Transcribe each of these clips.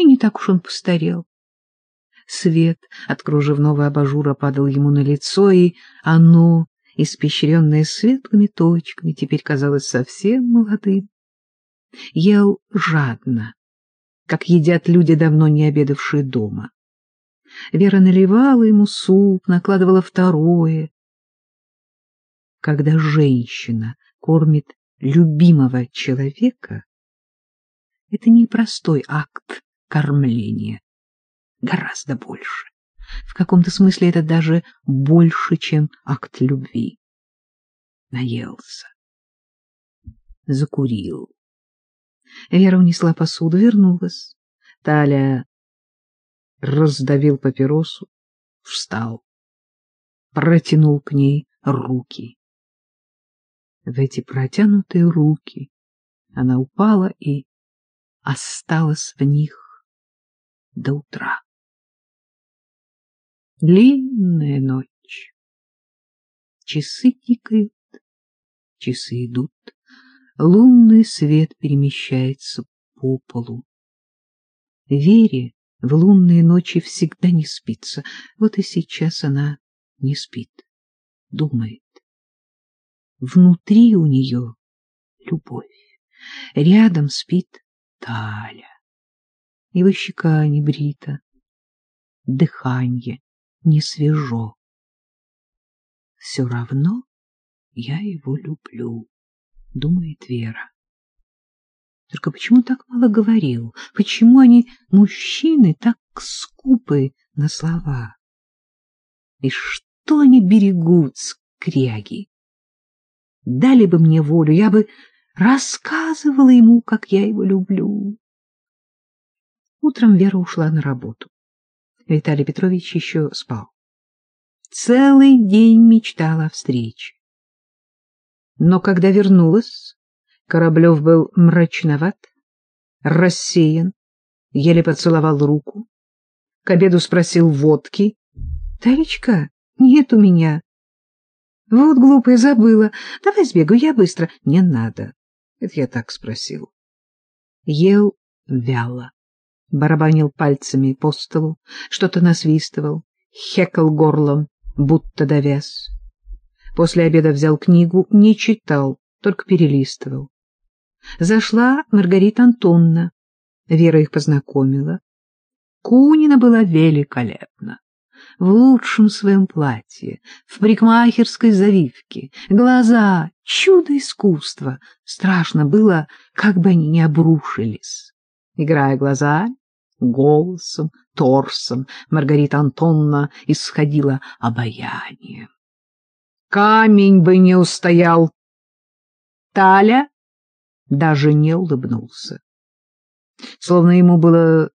и не так уж он постарел. Свет от кружевного абажура падал ему на лицо, и оно, испещренное светлыми точками, теперь казалось совсем молодым. Ел жадно, как едят люди, давно не обедавшие дома. Вера наливала ему суп, накладывала второе. Когда женщина кормит любимого человека, это не простой акт кормления, гораздо больше. В каком-то смысле это даже больше, чем акт любви. Наелся. Закурил. Вера унесла посуду, вернулась. Таля раздавил папиросу, встал, протянул к ней руки. В эти протянутые руки она упала и осталась в них до утра. Длинная ночь. Часы тикают, часы идут, лунный свет перемещается по полу. Вере в лунные ночи всегда не спится, вот и сейчас она не спит, думает. Внутри у нее любовь, рядом спит Таля. Его щека не брита, дыхание не свежо. Все равно я его люблю, думает Вера. Только почему так мало говорил? Почему они, мужчины, так скупы на слова? И что они берегут, скряги? Дали бы мне волю, я бы рассказывала ему, как я его люблю. Утром Вера ушла на работу. Виталий Петрович еще спал. Целый день мечтала о встрече. Но когда вернулась, Кораблев был мрачноват, рассеян, еле поцеловал руку. К обеду спросил водки. — Талечка, нет у меня. — Вот, глупая, забыла. Давай сбегаю, я быстро. — Не надо. Это я так спросил. Ел вяло барабанил пальцами по столу, что-то насвистывал, хекал горлом, будто довяз. После обеда взял книгу, не читал, только перелистывал. Зашла Маргарита Антонна. Вера их познакомила. Кунина была великолепна. В лучшем своем платье, в парикмахерской завивке, глаза — чудо искусства. Страшно было, как бы они не обрушились. Играя глазами, голосом, торсом Маргарита Антонна исходила обаянием. Камень бы не устоял. Таля даже не улыбнулся. Словно ему было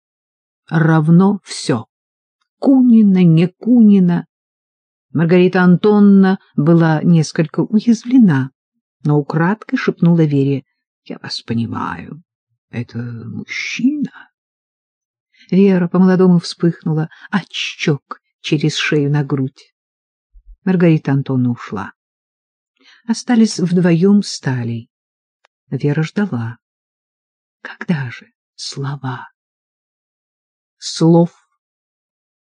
равно все. Кунина, не Кунина. Маргарита Антонна была несколько уязвлена, но украдкой шепнула Вере, «Я вас понимаю, это мужчина». Вера по-молодому вспыхнула, отщек через шею на грудь. Маргарита Антоновна ушла. Остались вдвоем с. Вера ждала. Когда же слова? Слов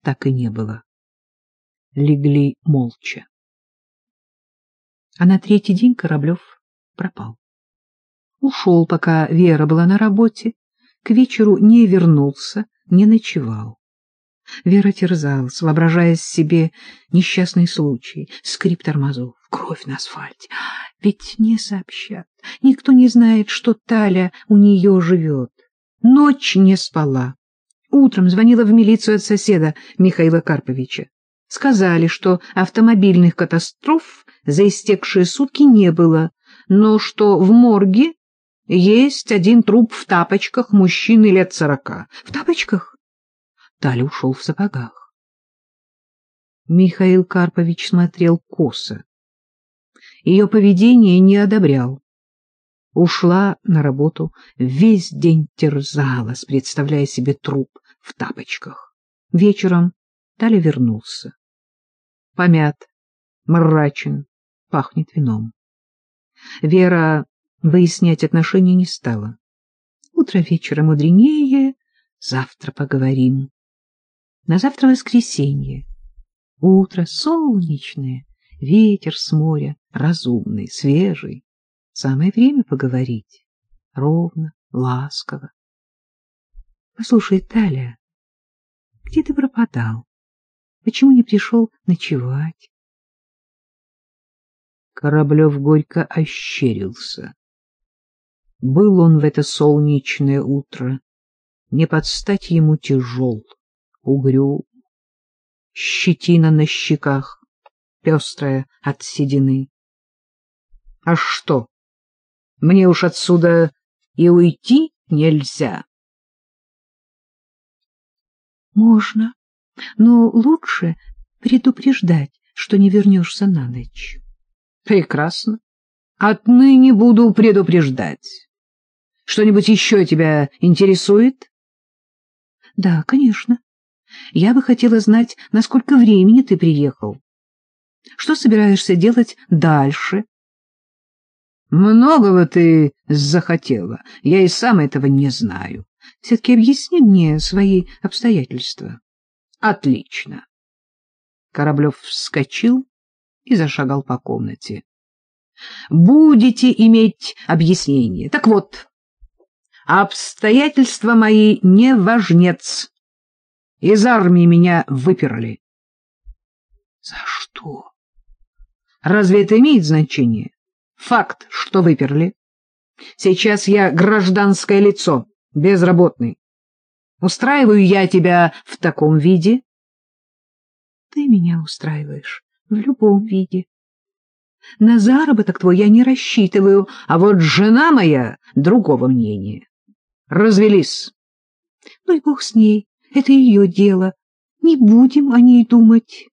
так и не было. Легли молча. А на третий день Кораблев пропал. Ушел, пока Вера была на работе, к вечеру не вернулся, не ночевал. Вера терзалась, воображая себе несчастный случай, скрип тормозов, кровь на асфальте. Ведь не сообщат, никто не знает, что Таля у нее живет. Ночь не спала. Утром звонила в милицию от соседа Михаила Карповича. Сказали, что автомобильных катастроф за истекшие сутки не было, но что в морге есть один труп в тапочках мужчины лет сорока. В тапочках? Таля ушел в сапогах. Михаил Карпович смотрел косо. Ее поведение не одобрял. Ушла на работу, весь день терзалась, представляя себе труп в тапочках. Вечером Таля вернулся. Помят, мрачен, пахнет вином. Вера выяснять отношения не стала. Утро вечера мудренее, Завтра поговорим. На завтра воскресенье. Утро солнечное, ветер с моря, разумный, свежий. Самое время поговорить. Ровно, ласково. Послушай, Таля, где ты пропадал? Почему не пришел ночевать? Кораблев горько ощерился. Был он в это солнечное утро, не подстать ему тяжел, угрюм, щетина на щеках, пестрая от седины. А что, мне уж отсюда и уйти нельзя? Можно, но лучше предупреждать, что не вернешься на ночь. Прекрасно. Отныне буду предупреждать. Что-нибудь еще тебя интересует? Да, конечно. Я бы хотела знать, на сколько времени ты приехал. Что собираешься делать дальше? Многого ты захотела. Я и сам этого не знаю. Все-таки объясни мне свои обстоятельства. Отлично. Кораблев вскочил и зашагал по комнате. Будете иметь объяснение. Так вот, обстоятельства мои не важнец. Из армии меня выперли. За что? Разве это имеет значение? Факт, что выперли. Сейчас я гражданское лицо, безработный. Устраиваю я тебя в таком виде? Ты меня устраиваешь в любом виде. На заработок твой я не рассчитываю, а вот жена моя другого мнения. Развелись. Ну и бог с ней, это ее дело. Не будем о ней думать.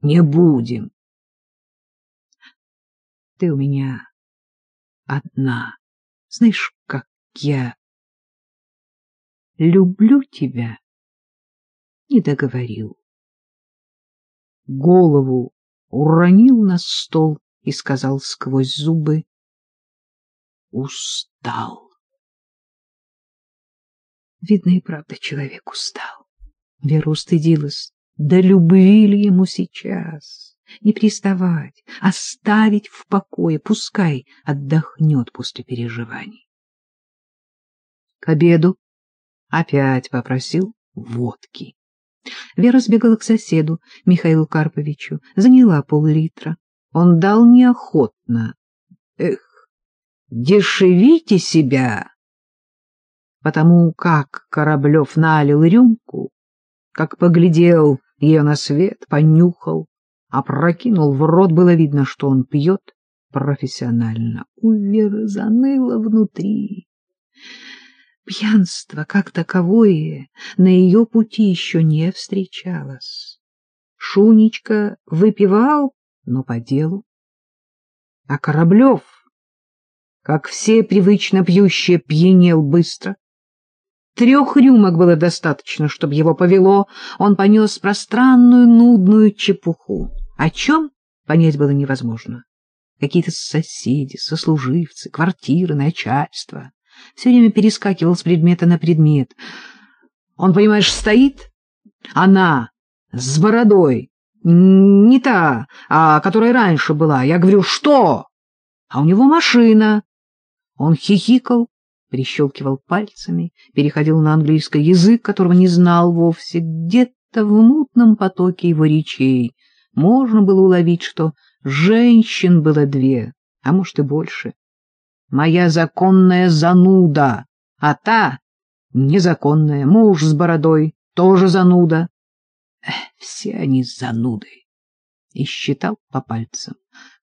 Не будем. Ты у меня одна. Знаешь, как я люблю тебя. Не договорил. Голову уронил на стол и сказал сквозь зубы «Устал». Видно, и правда человек устал. Вера устыдилась. Да любви ли ему сейчас? Не приставать, оставить в покое, пускай отдохнет после переживаний. К обеду опять попросил водки. Вера сбегала к соседу, Михаилу Карповичу, заняла пол-литра. Он дал неохотно. Эх, дешевите себя! Потому как Кораблев налил рюмку, как поглядел ее на свет, понюхал, опрокинул в рот, было видно, что он пьет профессионально. У Веры заныло внутри. Пьянство, как таковое, на ее пути еще не встречалось. Шунечка выпивал, но по делу. А Кораблев, как все привычно пьющие, пьянел быстро. Трех рюмок было достаточно, чтобы его повело. Он понес пространную, нудную чепуху. О чем понять было невозможно. Какие-то соседи, сослуживцы, квартиры, начальство все время перескакивал с предмета на предмет. Он, понимаешь, стоит, она с бородой, не та, а которая раньше была. Я говорю, что? А у него машина. Он хихикал, прищелкивал пальцами, переходил на английский язык, которого не знал вовсе. Где-то в мутном потоке его речей можно было уловить, что женщин было две, а может и больше моя законная зануда, а та незаконная, муж с бородой, тоже зануда. Эх, все они зануды. И считал по пальцам.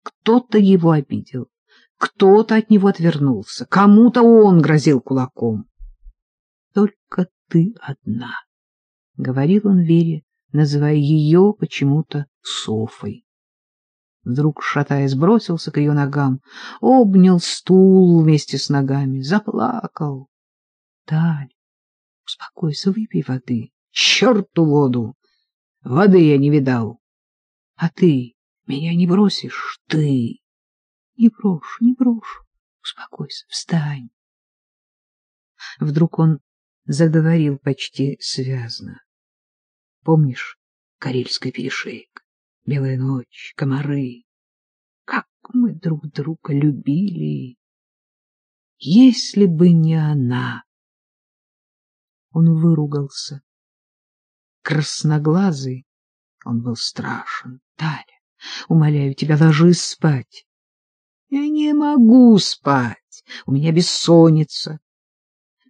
Кто-то его обидел, кто-то от него отвернулся, кому-то он грозил кулаком. Только ты одна, — говорил он Вере, называя ее почему-то Софой. Вдруг, шатаясь, бросился к ее ногам, обнял стул вместе с ногами, заплакал. — Таль, успокойся, выпей воды. — Черту воду! Воды я не видал. — А ты меня не бросишь? Ты! — Не брошу, не брошу. Успокойся, встань. Вдруг он заговорил почти связно. Помнишь Карельский перешеек, белая ночь, комары? Как мы друг друга любили! Если бы не она! Он выругался. Красноглазый, он был страшен. Таля, умоляю тебя, ложись спать. Я не могу спать, у меня бессонница.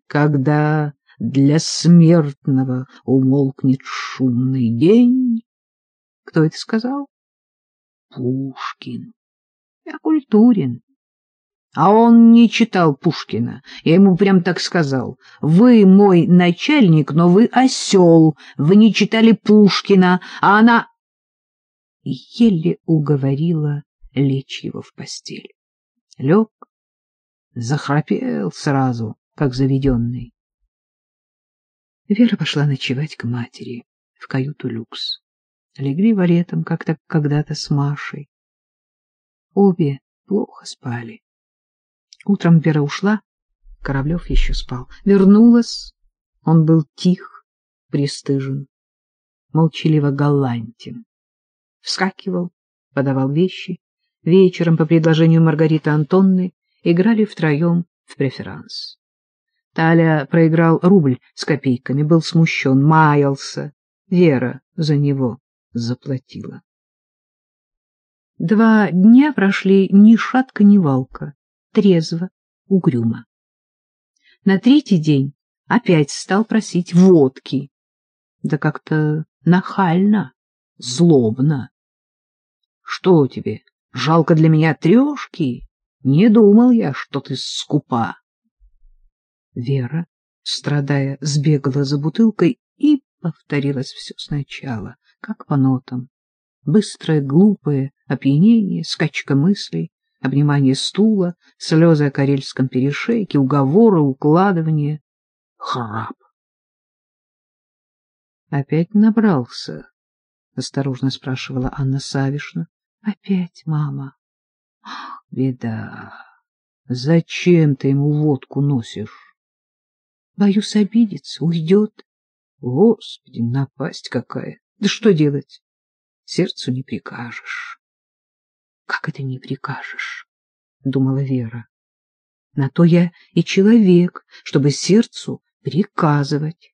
Когда для смертного умолкнет шумный день... Кто это сказал? Пушкин. Я культурен. А он не читал Пушкина. Я ему прям так сказал. Вы мой начальник, но вы осел. Вы не читали Пушкина, а она... Еле уговорила лечь его в постель. Лег, захрапел сразу, как заведенный. Вера пошла ночевать к матери в каюту люкс. Легли валетом, как-то когда-то с Машей. Обе плохо спали. Утром Вера ушла, Кораблев еще спал. Вернулась, он был тих, пристыжен, молчаливо галантен. Вскакивал, подавал вещи. Вечером, по предложению Маргариты Антонны, играли втроем в преферанс. Таля проиграл рубль с копейками, был смущен, маялся. Вера за него заплатила. Два дня прошли ни шатка, ни валка трезво, угрюмо. На третий день опять стал просить водки. Да как-то нахально, злобно. Что тебе, жалко для меня трешки? Не думал я, что ты скупа. Вера, страдая, сбегала за бутылкой и повторилось все сначала, как по нотам. Быстрое, глупое опьянение, скачка мыслей, обнимание стула, слезы о карельском перешейке, уговоры, укладывание, храп. — Опять набрался? — осторожно спрашивала Анна Савишна. — Опять, мама. — Беда. Зачем ты ему водку носишь? — Боюсь обидеться, уйдет. Господи, напасть какая! Да что делать? Сердцу не прикажешь. Как это не прикажешь? — думала Вера. — На то я и человек, чтобы сердцу приказывать.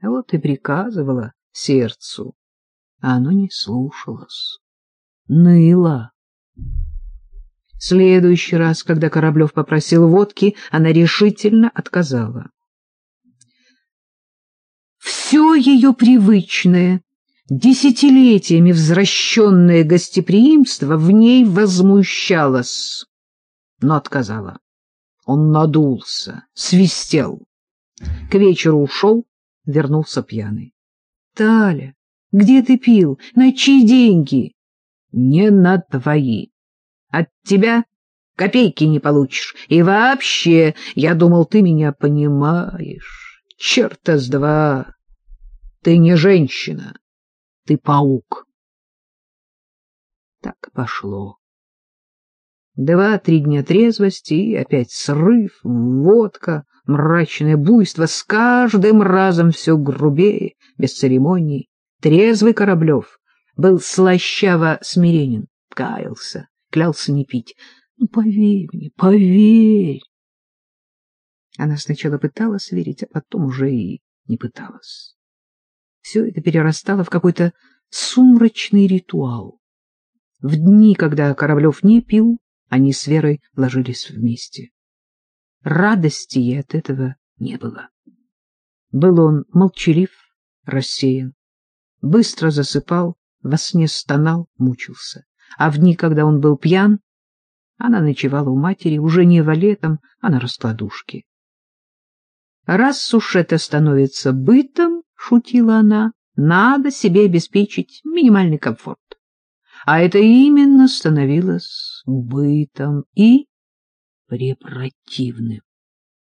А вот и приказывала сердцу, а оно не слушалось. Ныло. Следующий раз, когда Кораблев попросил водки, она решительно отказала. Все ее привычное, Десятилетиями возвращенное гостеприимство в ней возмущалось, но отказала. Он надулся, свистел. К вечеру ушел, вернулся пьяный. — Таля, где ты пил? На чьи деньги? — Не на твои. От тебя копейки не получишь. И вообще, я думал, ты меня понимаешь. Черта с два. Ты не женщина ты паук. Так пошло. Два-три дня трезвости и опять срыв, водка, мрачное буйство, с каждым разом все грубее, без церемоний. Трезвый Кораблев был слащаво смиренен, каялся, клялся не пить. Ну, поверь мне, поверь. Она сначала пыталась верить, а потом уже и не пыталась. Все это перерастало в какой-то сумрачный ритуал. В дни, когда Кораблев не пил, они с Верой ложились вместе. Радости ей от этого не было. Был он молчалив, рассеян, быстро засыпал, во сне стонал, мучился. А в дни, когда он был пьян, она ночевала у матери уже не валетом, а на раскладушке. Раз уж это становится бытом, — шутила она, — надо себе обеспечить минимальный комфорт. А это именно становилось бытом и препротивным.